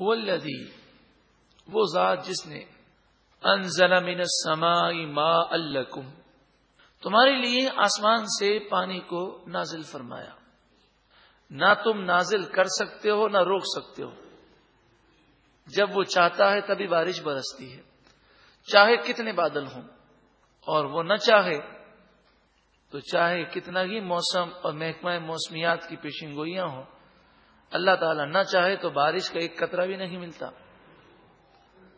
الذی، وہ ذات جس نے انزل من السماء ماء لکم، تمہارے لیے آسمان سے پانی کو نازل فرمایا۔ نہ تم نازل کر سکتے ہو، نہ روک سکتے ہو۔ جب وہ چاہتا ہے تبھی بارش برستی ہے۔ چاہے کتنے بادل ہوں، اور وہ نہ چاہے تو چاہے کتنا ہی موسم اور محکمہ موسمیات کی پیشن گوئیاں ہوں اللہ تعالیٰ نہ چاہے تو بارش کا ایک قطرہ بھی نہیں ملتا۔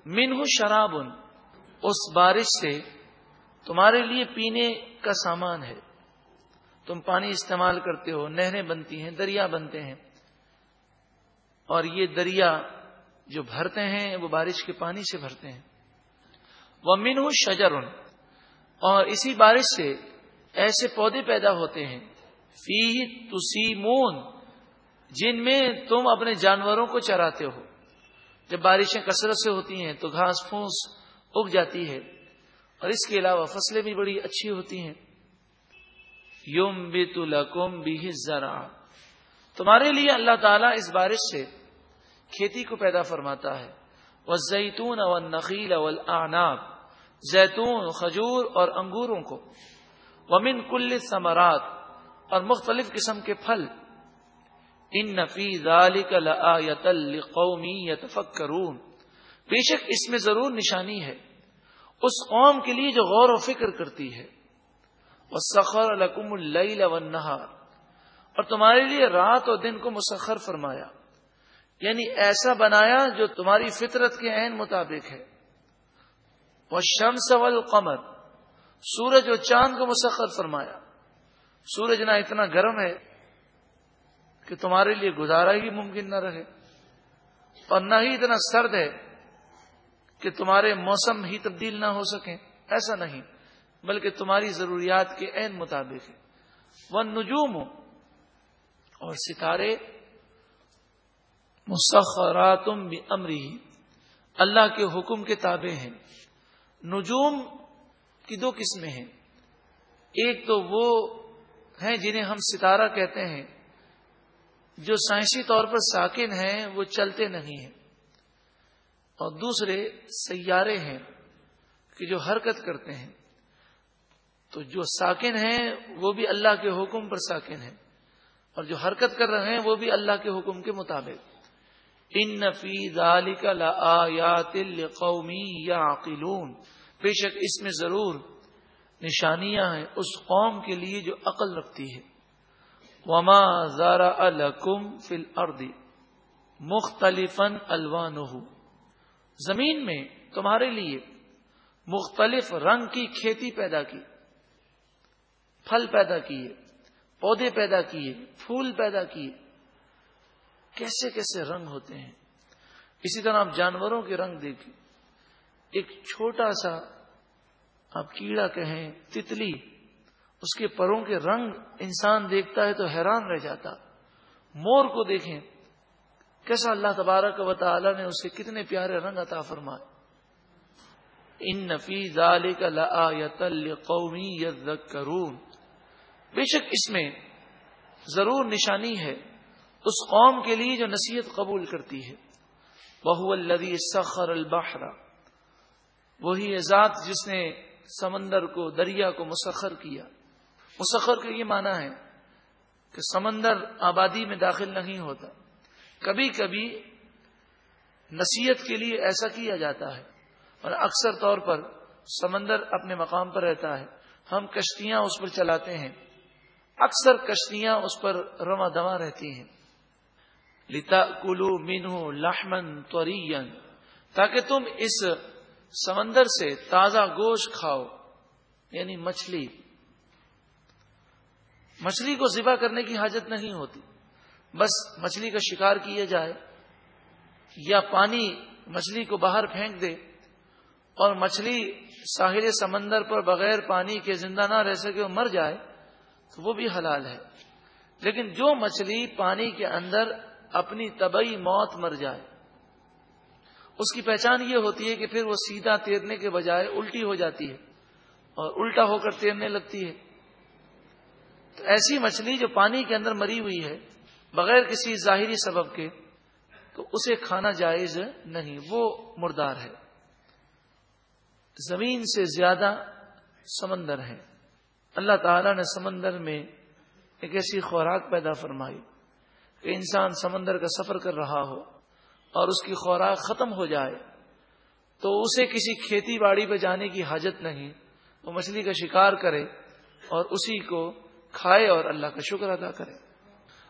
من ہوں شراب اس بارش سے تمہارے لیے پینے کا سامان ہے۔ تم پانی استعمال کرتے ہو، نہریں بنتی ہیں، دریا بنتے ہیں۔ اور یہ دریا جو بھرتے ہیں، وہ بارش کے پانی سے بھرتے ہیں۔ وہ من ہوں شجر اور اسی بارش سے ایسے پودے پیدا ہوتے ہیں۔ فی تسیمون جن میں تم اپنے جانوروں کو چراتے ہو۔ جب بارشیں کثرت سے ہوتی ہیں تو گھاس پھونس اگ جاتی ہے، اور اس کے علاوہ فصلیں بھی بڑی اچھی ہوتی ہیں۔ یوم بے تم بھی ذرا تمہارے لیے اللہ تعالیٰ اس بارش سے کھیتی کو پیدا فرماتا ہے۔ وہ زیتون اول نقیل اول آناب زیتون، کھجور اور انگوروں کو۔ ومن کل ثمرات اور مختلف قسم کے پھل۔ ان نفیز قومی یتفکرون۔ بے شک اس میں ضرور نشانی ہے۔ اس قوم کے لیے جو غور و فکر کرتی ہے۔ وہ سخر القم النہار اور تمہارے لیے رات اور دن کو مسخر فرمایا۔ یعنی ایسا بنایا جو تمہاری فطرت کے عین مطابق ہے۔ وہ شمس والقمر۔ سورج اور چاند کو مسخر فرمایا۔ سورج نہ اتنا گرم ہے کہ تمہارے لیے گزارا ہی ممکن نہ رہے۔ اور نہ ہی اتنا سرد ہے کہ تمہارے موسم ہی تبدیل نہ ہو سکیں۔ ایسا نہیں، بلکہ تمہاری ضروریات کے عین مطابق ہے۔ وہ نجوم اور ستارے۔ مسخراتم بھی امری اللہ کے حکم کے تابع ہیں۔ نجوم کی دو قسمیں ہیں۔ ایک تو وہ ہیں جنہیں ہم ستارہ کہتے ہیں۔ جو سائنسی طور پر ساکن ہیں، وہ چلتے نہیں ہیں۔ اور دوسرے، سیارے ہیں کہ جو حرکت کرتے ہیں۔ تو جو ساکن ہیں، وہ بھی اللہ کے حکم پر ساکن ہیں۔ اور جو حرکت کر رہے ہیں، وہ بھی اللہ کے حکم کے مطابق۔ ان نفی دل قومی یا عقلون بے شک اس میں ضرور نشانیاں ہیں، اس قوم کے لیے جو عقل رکھتی ہے۔ وما زارا الکم فل اردی مختلف الوان زمین میں تمہارے لیے مختلف رنگ کی کھیتی پیدا کی، پھل پیدا کیے، پودے پیدا کیے، پھول پیدا کیے۔ کیسے کیسے رنگ ہوتے ہیں؟ اسی طرح آپ جانوروں کے رنگ دیکھیں۔ ایک چھوٹا سا آپ کیڑا کہیں، تتلی اس کے پروں کے رنگ انسان دیکھتا ہے تو حیران رہ جاتا۔ مور کو دیکھیں، کیسا اللہ تبارک و تعالی نے اسے کتنے پیارے رنگ عطا فرمائے۔ ان نفیز قومی کرون بے شک اس میں ضرور نشانی ہے اس قوم کے لیے جو نصیحت قبول کرتی ہے۔ بہو الدی سخر البحر۔ وہی ذات جس نے سمندر کو، دریا کو مسخر کیا۔ مسخر کا یہ معنی ہے کہ سمندر آبادی میں داخل نہیں ہوتا۔ کبھی کبھی نصیحت کے لیے ایسا کیا جاتا ہے اور اکثر طور پر سمندر اپنے مقام پر رہتا ہے۔ ہم کشتیاں اس پر چلاتے ہیں۔ اکثر کشتیاں اس پر رواں دواں رہتی ہیں۔ لتا کلو مینو لہمن تو تاکہ تم اس سمندر سے تازہ گوشت کھاؤ یعنی مچھلی۔ مچھلی کو ذبح کرنے کی حاجت نہیں ہوتی۔ بس مچھلی کا شکار کیا جائے یا پانی مچھلی کو باہر پھینک دے اور مچھلی ساحل سمندر پر بغیر پانی کے زندہ نہ رہ سکے اور مر جائے تو وہ بھی حلال ہے۔ لیکن جو مچھلی پانی کے اندر اپنی طبی موت مر جائے، اس کی پہچان یہ ہوتی ہے کہ پھر وہ سیدھا تیرنے کے بجائے الٹی ہو جاتی ہے اور الٹا ہو کر تیرنے لگتی ہے۔ تو ایسی مچھلی جو پانی کے اندر مری ہوئی ہے، بغیر کسی ظاہری سبب کے، تو اسے کھانا جائز نہیں۔ وہ مردار ہے۔ زمین سے زیادہ سمندر ہے۔ اللہ تعالی نے سمندر میں ایک ایسی خوراک پیدا فرمائی کہ انسان سمندر کا سفر کر رہا ہو اور اس کی خوراک ختم ہو جائے، تو اسے کسی کھیتی باڑی پہ جانے کی حاجت نہیں۔ وہ مچھلی کا شکار کرے اور اسی کو کھائے اور اللہ کا شکر ادا کرے۔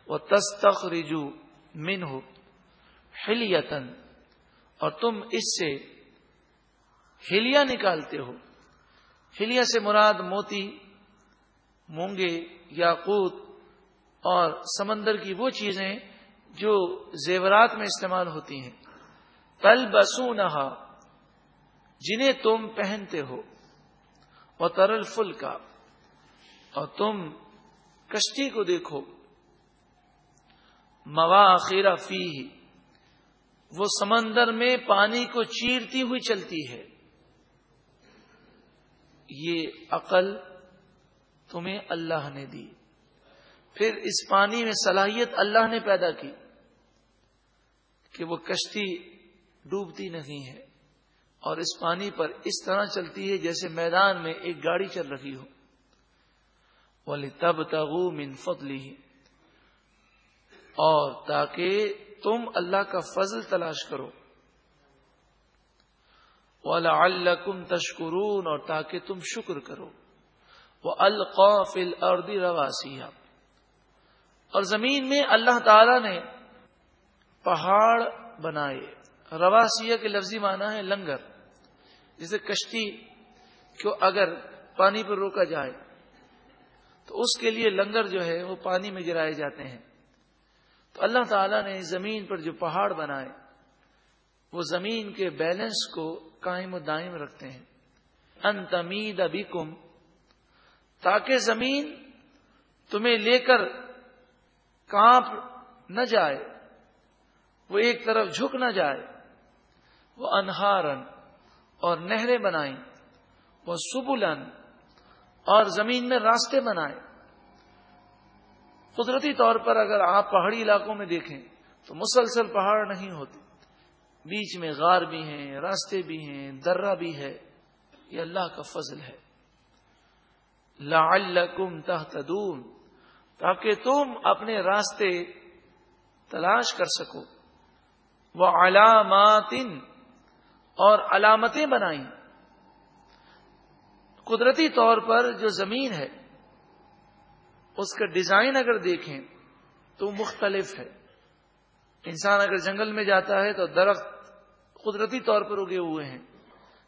وہ تستخ رجو من ہو ہلیتن اور تم اس سے ہلیا نکالتے ہو۔ ہلیا سے مراد موتی، مونگے، یاقوت اور سمندر کی وہ چیزیں جو زیورات میں استعمال ہوتی ہیں۔ تل بسو نہا جنہیں تم پہنتے ہو۔ وہ ترل فل کا اور تم کشتی کو دیکھو۔ موا فی وہ سمندر میں پانی کو چیرتی ہوئی چلتی ہے۔ یہ عقل تمہیں اللہ نے دی۔ پھر اس پانی میں صلاحیت اللہ نے پیدا کی کہ وہ کشتی ڈوبتی نہیں ہے اور اس پانی پر اس طرح چلتی ہے جیسے میدان میں ایک گاڑی چل رہی ہو۔ والی تب تغو اور تاکہ تم اللہ کا فضل تلاش کرو۔ والا الکم تشکرون، اور تاکہ تم شکر کرو۔ وہ القافل اردی رواسیہ اور زمین میں اللہ تعالی نے پہاڑ بنائے۔ رواسیہ کے لفظی معنی ہے لنگر جیسے کشتی کو اگر پانی پر روکا جائے۔ تو اس کے لیے لنگر جو ہے وہ پانی میں گرائے جاتے ہیں۔ تو اللہ تعالیٰ نے زمین پر جو پہاڑ بنائے، وہ زمین کے بیلنس کو قائم و دائم رکھتے ہیں۔ ان تمید ابھی کم تاکہ زمین تمہیں لے کر کانپ نہ جائے، وہ ایک طرف جھک نہ جائے۔ وہ انہارن اور نہریں بنائیں، وہ سبلن اور زمین میں راستے بنائیں۔ قدرتی طور پر اگر آپ پہاڑی علاقوں میں دیکھیں تو مسلسل پہاڑ نہیں ہوتے۔ بیچ میں غار بھی ہیں، راستے بھی ہیں، درہ بھی ہے۔ یہ اللہ کا فضل ہے۔ لعلکم تہتدون، تاکہ تم اپنے راستے تلاش کر سکو۔ وہ علامات اور علامتیں بنائیں۔ قدرتی طور پر جو زمین ہے اس کا ڈیزائن اگر دیکھیں تو مختلف ہے۔ انسان اگر جنگل میں جاتا ہے تو درخت قدرتی طور پر اگے ہوئے ہیں۔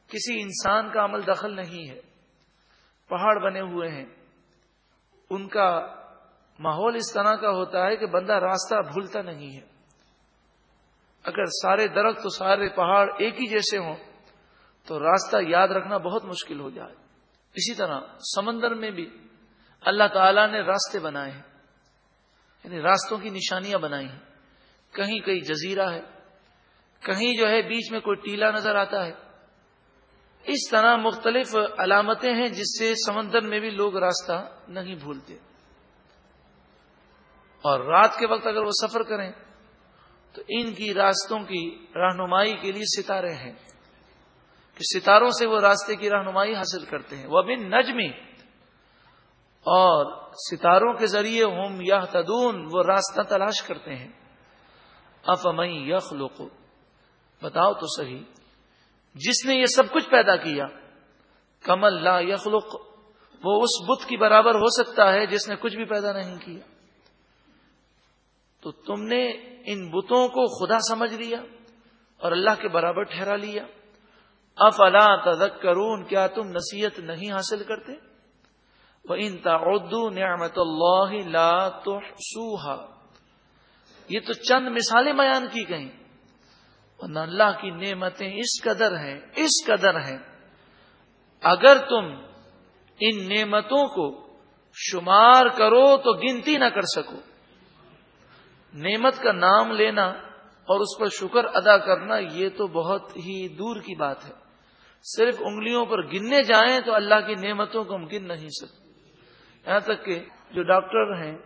کسی انسان کا عمل دخل نہیں ہے۔ پہاڑ بنے ہوئے ہیں۔ ان کا ماحول اس طرح کا ہوتا ہے کہ بندہ راستہ بھولتا نہیں ہے۔ اگر سارے درخت تو سارے پہاڑ ایک ہی جیسے ہوں تو راستہ یاد رکھنا بہت مشکل ہو جائے۔ اسی طرح سمندر میں بھی اللہ تعالی نے راستے بنائے ہیں۔ یعنی راستوں کی نشانیاں بنائی ہیں۔ کہیں کہیں جزیرہ ہے، کہیں جو ہے بیچ میں کوئی ٹیلا نظر آتا ہے۔ اس طرح مختلف علامتیں ہیں جس سے سمندر میں بھی لوگ راستہ نہیں بھولتے۔ اور رات کے وقت اگر وہ سفر کریں، تو ان کی راستوں کی رہنمائی کے لیے ستارے ہیں۔ کہ ستاروں سے وہ راستے کی رہنمائی حاصل کرتے ہیں۔ وہ بن نجمی اور ستاروں کے ذریعے ہوم یا تدون وہ راستہ تلاش کرتے ہیں۔ افمئی یخ بتاؤ تو صحیح۔ جس نے یہ سب کچھ پیدا کیا، کمل لا یخلق، وہ اس بت کی برابر ہو سکتا ہے جس نے کچھ بھی پیدا نہیں کیا۔ تو تم نے ان بتوں کو خدا سمجھ لیا اور اللہ کے برابر ٹھہرا لیا۔ افلا تذکرون؟ کیا تم نصیحت نہیں حاصل کرتے؟ ان تعدو نعمت اللہ لا تحسوها یہ تو چند مثالیں بیان کی گئیں۔ اللہ کی نعمتیں اس قدر ہیں، اس قدر ہیں۔ اگر تم ان نعمتوں کو شمار کرو تو گنتی نہ کر سکو۔ نعمت کا نام لینا اور اس پر شکر ادا کرنا یہ تو بہت ہی دور کی بات ہے۔ صرف انگلیوں پر گننے جائیں تو اللہ کی نعمتوں کو ہم گن نہیں سکتے یہاں تک کہ جو ڈاکٹر ہیں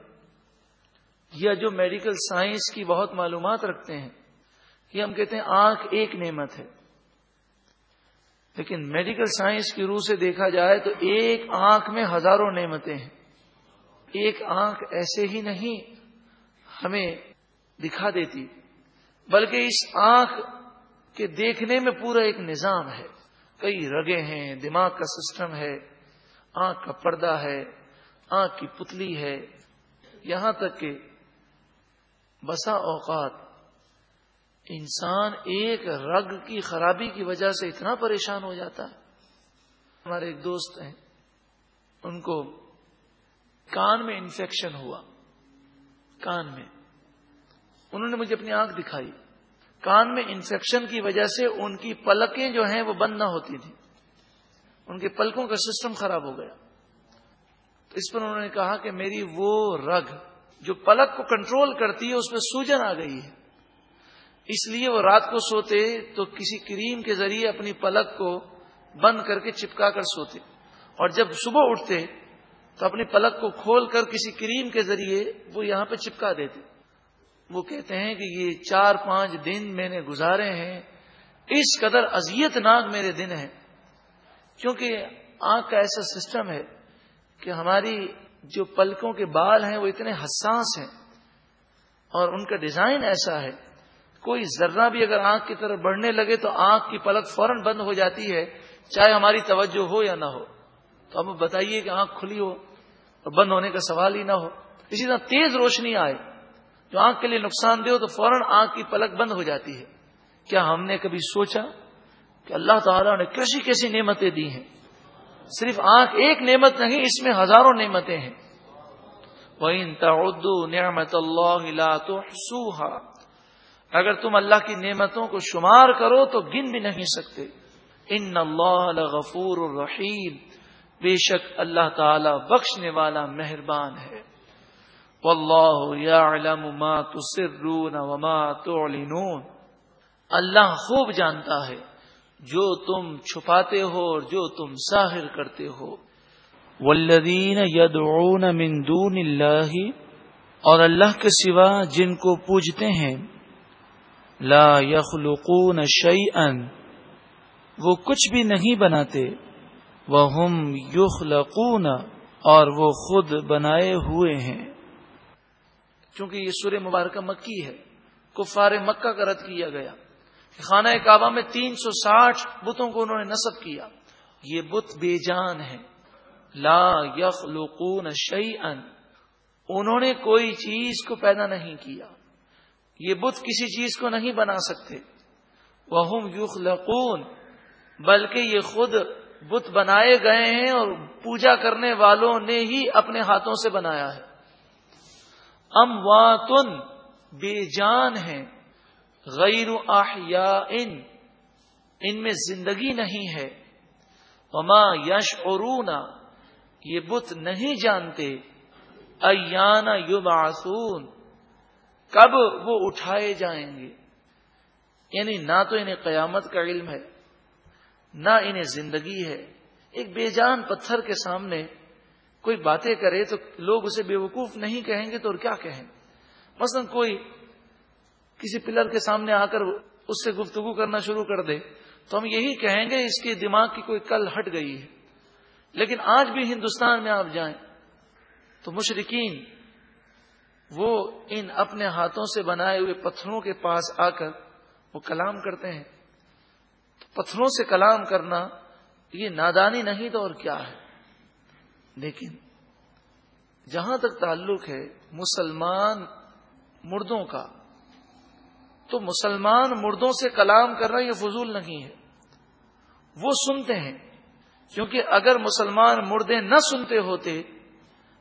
یا جو میڈیکل سائنس کی بہت معلومات رکھتے ہیں، یہ ہم کہتے ہیں آنکھ ایک نعمت ہے۔ لیکن میڈیکل سائنس کی روح سے دیکھا جائے تو ایک آنکھ میں ہزاروں نعمتیں ہیں۔ ایک آنکھ ایسے ہی نہیں ہمیں دکھا دیتی، بلکہ اس آنکھ کے دیکھنے میں پورا ایک نظام ہے۔ کئی رگے ہیں، دماغ کا سسٹم ہے، آنکھ کا پردہ ہے۔ آنکھ کی پتلی ہے، یہاں تک کہ بسا اوقات انسان ایک رگ کی خرابی کی وجہ سے اتنا پریشان ہو جاتا ہے۔ ہمارے ایک دوست ہیں، ان کو کان میں انفیکشن ہوا، کان میں۔ انہوں نے مجھے اپنی آنکھ دکھائی۔ کان میں انفیکشن کی وجہ سے ان کی پلکیں جو ہیں وہ بند نہ ہوتی تھیں۔ ان کے پلکوں کا سسٹم خراب ہو گیا۔ تو اس پر انہوں نے کہا کہ میری وہ رگ جو پلک کو کنٹرول کرتی ہے، اس میں سوجن آ گئی ہے۔ اس لیے وہ رات کو سوتے تو کسی کریم کے ذریعے اپنی پلک کو بند کر کے چپکا کر سوتے۔ اور جب صبح اٹھتے تو اپنی پلک کو کھول کر کسی کریم کے ذریعے وہ یہاں پہ چپکا دیتے۔ وہ کہتے ہیں کہ یہ چار پانچ دن میں نے گزارے ہیں۔ اس قدر ازیت ناک میرے دن ہیں۔ کیونکہ آنکھ کا ایسا سسٹم ہے کہ ہماری جو پلکوں کے بال ہیں وہ اتنے حساس ہیں اور ان کا ڈیزائن ایسا ہے، کوئی ذرہ بھی اگر آنکھ کی طرف بڑھنے لگے تو آنکھ کی پلک فوراً بند ہو جاتی ہے، چاہے ہماری توجہ ہو یا نہ ہو۔ تو اب بتائیے کہ آنکھ کھلی ہو اور بند ہونے کا سوال ہی نہ ہو۔ اسی طرح تیز روشنی آئے، جو آنکھ کے لیے نقصان دہ ہو تو فوراً آنکھ کی پلک بند ہو جاتی ہے۔ کیا ہم نے کبھی سوچا کہ اللہ تعالیٰ نے کیسی کیسی نعمتیں دی ہیں؟ صرف آنکھ ایک نعمت نہیں، اس میں ہزاروں نعمتیں ہیں۔ وہ نعمت اللہ تو اگر تم اللہ کی نعمتوں کو شمار کرو تو گن بھی نہیں سکتے۔ ان اللہ غفور الرحیم بے شک اللہ تعالی بخشنے والا مہربان ہے۔ واللہ یعلم ما تسرون وما تعلنون۔ اللہ خوب جانتا ہے۔ جو تم چھپاتے ہو اور جو تم ظاہر کرتے ہو۔ والذین یدعون من دون اللہ اور اللہ کے سوا جن کو پوجتے ہیں، لا یخلقون شیئا وہ کچھ بھی نہیں بناتے۔ وہ ہم یخلقون اور وہ خود بنائے ہوئے ہیں۔ چونکہ یہ سورہ مبارکہ مکی ہے، کفار مکہ کا رد کیا گیا۔ خانہ کعبہ میں تین سو ساٹھ بتوں کو انہوں نے نصب کیا۔ یہ بت بے جان ہے لا یخلقون شیئا۔ انہوں نے کوئی چیز کو پیدا نہیں کیا۔ یہ بت کسی چیز کو نہیں بنا سکتے۔ وہ یخلقون۔ بلکہ یہ خود بت بنائے گئے ہیں اور پوجا کرنے والوں نے ہی اپنے ہاتھوں سے بنایا ہے۔ ام واتن بے جان ہے غیر ان ان میں زندگی نہیں ہے۔ وما یش یہ بت نہیں جانتے۔ ایانا یبعثون، کب وہ اٹھائے جائیں گے۔ یعنی نہ تو انہیں قیامت کا علم ہے، نہ انہیں زندگی ہے۔ ایک بے جان پتھر کے سامنے کوئی باتیں کرے تو لوگ اسے بے وقوف نہیں کہیں گے تو اور کیا کہیں؟ مثلا کوئی کسی پلر کے سامنے آ کر اس سے گفتگو کرنا شروع کر دے تو ہم یہی کہیں گے اس کے دماغ کی کوئی کل ہٹ گئی ہے۔ لیکن آج بھی ہندوستان میں آپ جائیں تو مشرقین وہ ان اپنے ہاتھوں سے بنائے ہوئے پتھروں کے پاس آ کر وہ کلام کرتے ہیں۔ پتھروں سے کلام کرنا یہ نادانی نہیں تو اور کیا ہے؟ لیکن جہاں تک تعلق ہے مسلمان مردوں کا تو مسلمان مردوں سے کلام کرنا یہ فضول نہیں ہے۔ وہ سنتے ہیں، کیونکہ اگر مسلمان مردے نہ سنتے ہوتے،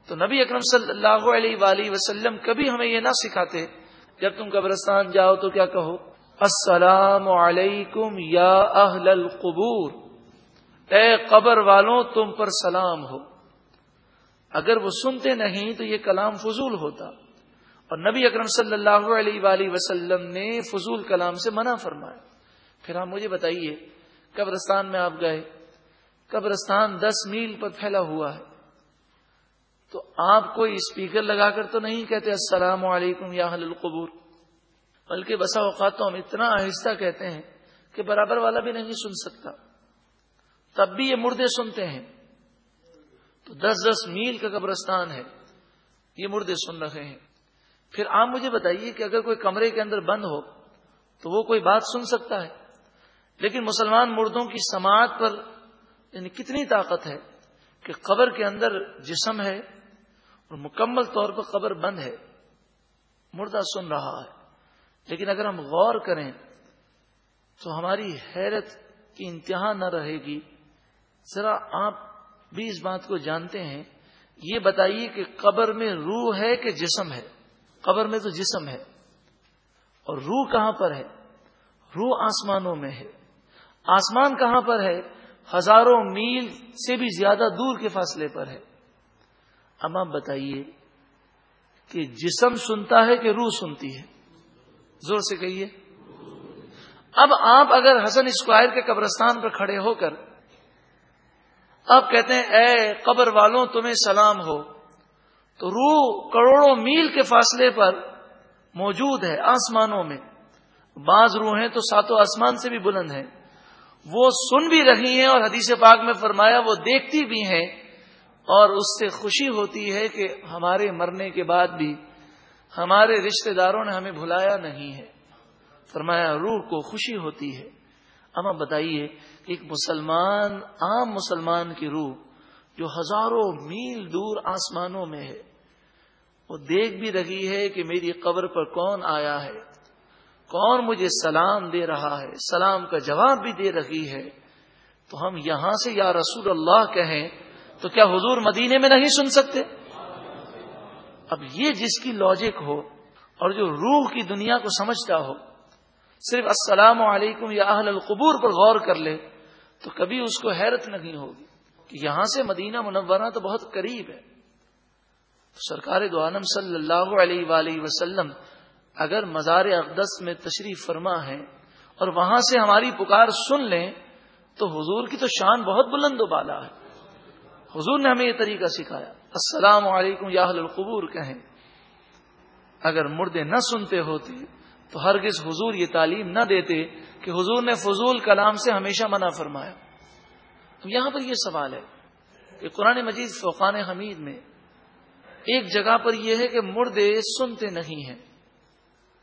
تو نبی اکرم صلی اللہ علیہ وآلہ وسلم کبھی ہمیں یہ نہ سکھاتے، جب تم قبرستان جاؤ تو کیا کہو؟ السلام علیکم یا اہل القبور۔ اے قبر والوں، تم پر سلام ہو۔ اگر وہ سنتے نہیں تو یہ کلام فضول ہوتا۔ اور نبی اکرم صلی اللہ علیہ وآلہ وسلم نے فضول کلام سے منع فرمایا۔ پھر آپ مجھے بتائیے، قبرستان میں آپ گئے، قبرستان دس میل پر پھیلا ہوا ہے، تو آپ کوئی اسپیکر لگا کر تو نہیں کہتے السلام علیکم یا اہل القبور؟ بلکہ بسا اوقات تو ہم اتنا آہستہ کہتے ہیں کہ برابر والا بھی نہیں سن سکتا۔ تب بھی یہ مردے سنتے ہیں۔ تو دس دس میل کا قبرستان ہے، یہ مردے سن رہے ہیں۔ پھر آپ مجھے بتائیے کہ اگر کوئی کمرے کے اندر بند ہو تو وہ کوئی بات سن سکتا ہے؟ لیکن مسلمان مردوں کی سماعت پر یعنی کتنی طاقت ہے کہ قبر کے اندر جسم ہے اور مکمل طور پر قبر بند ہے، مردہ سن رہا ہے۔ لیکن اگر ہم غور کریں تو ہماری حیرت کی انتہا نہ رہے گی۔ ذرا آپ بھی اس بات کو جانتے ہیں، یہ بتائیے کہ قبر میں روح ہے کہ جسم ہے؟ قبر میں تو جسم ہے اور روح کہاں پر ہے؟ روح آسمانوں میں ہے۔ آسمان کہاں پر ہے؟ ہزاروں میل سے بھی زیادہ دور کے فاصلے پر ہے۔ اب آپ بتائیے کہ جسم سنتا ہے کہ روح سنتی ہے؟ زور سے کہیے۔ اب آپ اگر حسن اسکوائر کے قبرستان پر کھڑے ہو کر اب کہتے ہیں، اے قبر والوں، تمہیں سلام ہو۔ تو روح کروڑوں میل کے فاصلے پر موجود ہے آسمانوں میں۔ بعض روحیں تو ساتوں آسمان سے بھی بلند ہیں۔ وہ سن بھی رہی ہیں اور حدیث پاک میں فرمایا وہ دیکھتی بھی ہیں اور اس سے خوشی ہوتی ہے کہ ہمارے مرنے کے بعد بھی ہمارے رشتہ داروں نے ہمیں بھلایا نہیں ہے۔ فرمایا روح کو خوشی ہوتی ہے۔ اب بتائیے ایک مسلمان، عام مسلمان کی روح جو ہزاروں میل دور آسمانوں میں ہے، وہ دیکھ بھی رہی ہے کہ میری قبر پر کون آیا ہے۔ کون مجھے سلام دے رہا ہے؟ سلام کا جواب بھی دے رہی ہے۔ تو ہم یہاں سے یا رسول اللہ کہیں تو کیا حضور مدینے میں نہیں سن سکتے؟ اب یہ جس کی لاجک ہو اور جو روح کی دنیا کو سمجھتا ہو، صرف السلام علیکم یا اہل القبور پر غور کر لے، تو کبھی اس کو حیرت نہیں ہوگی۔ یہاں سے مدینہ منورہ تو بہت قریب ہے۔ سرکار دو عالم صلی اللہ علیہ وآلہ وسلم اگر مزار اقدس میں تشریف فرما ہے اور وہاں سے ہماری پکار سن لیں تو حضور کی تو شان بہت بلند و بالا ہے۔ حضور نے ہمیں یہ طریقہ سکھایا۔ السلام علیکم یا اہل القبور کہیں۔ اگر مردے نہ سنتے ہوتے تو ہرگز حضور یہ تعلیم نہ دیتے کہ حضور نے فضول کلام سے ہمیشہ منع فرمایا۔ یہاں پر یہ سوال ہے کہ قرآن مجید فوقان حمید میں ایک جگہ پر یہ ہے کہ مردے سنتے نہیں ہیں۔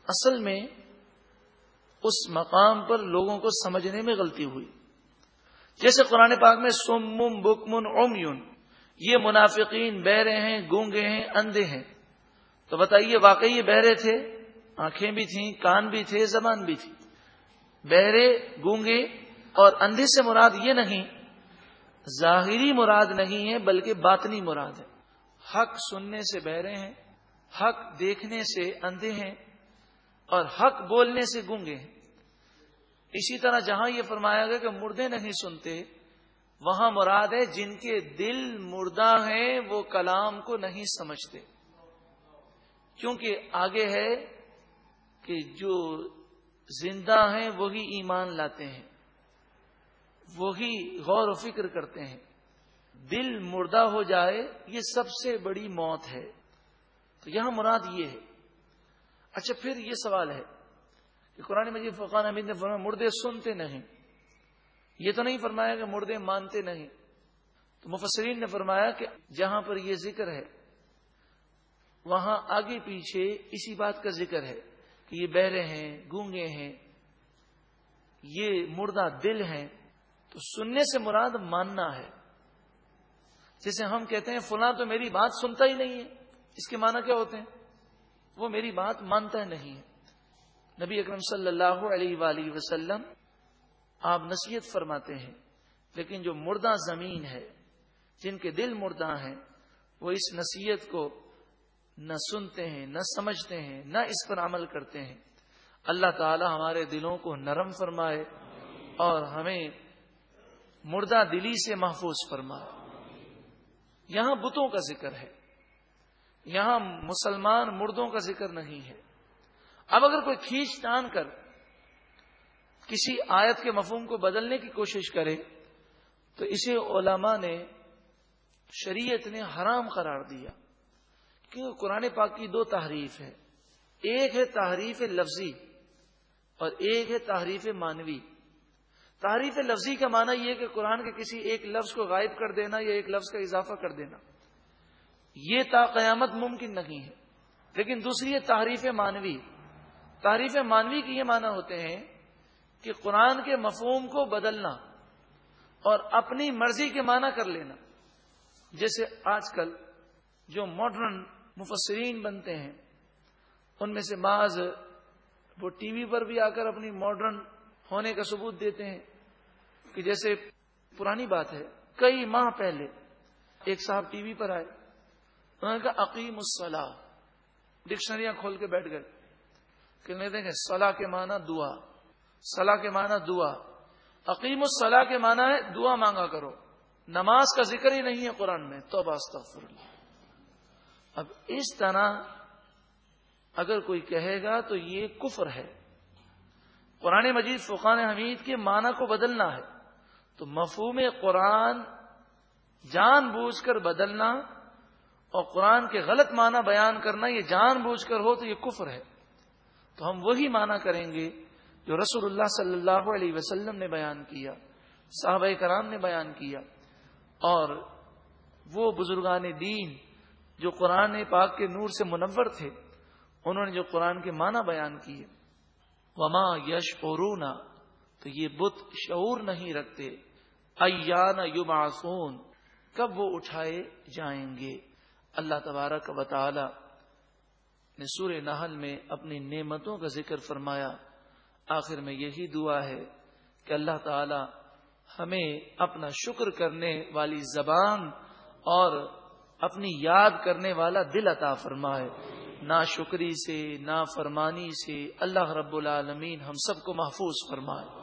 اصل میں اس مقام پر لوگوں کو سمجھنے میں غلطی ہوئی۔ جیسے قرآن پاک میں سم بکمن اوم یہ منافقین بہرے ہیں، گونگے ہیں، اندھے ہیں۔ تو بتائیے، واقعی یہ بہرے تھے؟ آنکھیں بھی تھیں، کان بھی تھے، زبان بھی تھی۔ بہرے گونگے اور اندھے سے مراد یہ نہیں ظاہری مراد نہیں ہے بلکہ باطنی مراد ہے۔ حق سننے سے بہرے ہیں، حق دیکھنے سے اندھے ہیں اور حق بولنے سے گونگے ہیں۔ اسی طرح جہاں یہ فرمایا گیا کہ مردے نہیں سنتے، وہاں مراد ہے جن کے دل مردہ ہیں وہ کلام کو نہیں سمجھتے۔ کیونکہ آگے ہے کہ جو زندہ ہیں وہی ایمان لاتے ہیں۔ وہی غور و فکر کرتے ہیں۔ دل مردہ ہو جائے، یہ سب سے بڑی موت ہے۔ تو یہاں مراد یہ ہے۔ اچھا پھر یہ سوال ہے کہ قرآن مجید فقان حمید نے فرمایا، مردے سنتے نہیں۔ یہ تو نہیں فرمایا کہ مردے مانتے نہیں۔ تو مفسرین نے فرمایا کہ جہاں پر یہ ذکر ہے، وہاں آگے پیچھے اسی بات کا ذکر ہے کہ یہ بہرے ہیں، گونگے ہیں، یہ مردہ دل ہیں۔ تو سننے سے مراد ماننا ہے۔ جیسے ہم کہتے ہیں، فلاں تو میری بات سنتا ہی نہیں ہے۔ اس کے معنی کیا ہوتے ہیں؟ وہ میری بات مانتا نہیں ہے۔ نبی اکرم صلی اللہ علیہ وآلہ وسلم آپ نصیحت فرماتے ہیں، لیکن جو مردہ زمین ہے، جن کے دل مردہ ہیں، وہ اس نصیحت کو نہ سنتے ہیں، نہ سمجھتے ہیں، نہ اس پر عمل کرتے ہیں۔ اللہ تعالی ہمارے دلوں کو نرم فرمائے اور ہمیں مردہ دلی سے محفوظ فرمائے یہاں بتوں کا ذکر ہے۔ یہاں مسلمان مردوں کا ذکر نہیں ہے۔ اب اگر کوئی کھینچ تان کر کسی آیت کے مفہوم کو بدلنے کی کوشش کرے، تو اسے علماء نے، شریعت نے حرام قرار دیا۔ کیونکہ قرآن پاک کی دو تحریف ہے ایک ہے تحریف لفظی اور ایک ہے تحریف مانوی تحریف لفظی کا معنی یہ کہ قرآن کے کسی ایک لفظ کو غائب کر دینا یا ایک لفظ کا اضافہ کر دینا، یہ تا قیامت ممکن نہیں ہے۔ لیکن دوسری ہے تحریف مانوی تعریف مانوی کی یہ معنی ہوتے ہیں کہ قرآن کے مفہوم کو بدلنا اور اپنی مرضی کے معنی کر لینا۔ جیسے آج کل جو ماڈرن مفسرین بنتے ہیں، ان میں سے بعض وہ ٹی وی پر بھی آ کر اپنی ماڈرن ہونے کا ثبوت دیتے ہیں۔ کہ جیسے پرانی بات ہے، کئی ماہ پہلے ایک صاحب ٹی وی پر آئے، انہوں نے کہا عقیم الصلاح ڈکشنریاں کھول کے بیٹھ گئے۔ کہ نہیں دیکھیں، صلاح کے معنی دعا۔ صلاح کے معنی دعا۔ عقیم الصلاح کے معنی ہے، دعا مانگا کرو۔ نماز کا ذکر ہی نہیں ہے قرآن میں۔ تو اللہ۔ اب اس طرح اگر کوئی کہے گا تو یہ کفر ہے۔ قرآن مجید فقان حمید کے معنی کو بدلنا ہے۔ تو مفہوم قرآن جان بوجھ کر بدلنا اور قرآن کے غلط معنی بیان کرنا، یہ جان بوجھ کر ہو تو یہ کفر ہے۔ تو ہم وہی معنی کریں گے جو رسول اللہ صلی اللہ علیہ وسلم نے بیان کیا، صحابہ کرام نے بیان کیا۔ اور وہ بزرگان دین جو قرآن پاک کے نور سے منور تھے، انہوں نے جو قرآن کے معنی بیان کیے۔ وما یش اورونا تو یہ بت شعور نہیں رکھتے۔ ایان یبعثون، کب وہ اٹھائے جائیں گے؟ اللہ تبارک و تعالی نے سور نحل میں اپنی نعمتوں کا ذکر فرمایا۔ آخر میں یہی دعا ہے کہ اللہ تعالی ہمیں اپنا شکر کرنے والی زبان اور اپنی یاد کرنے والا دل عطا فرمائے۔ نہ شکری سے نہ فرمانی سے اللہ رب العالمین ہم سب کو محفوظ فرمائے۔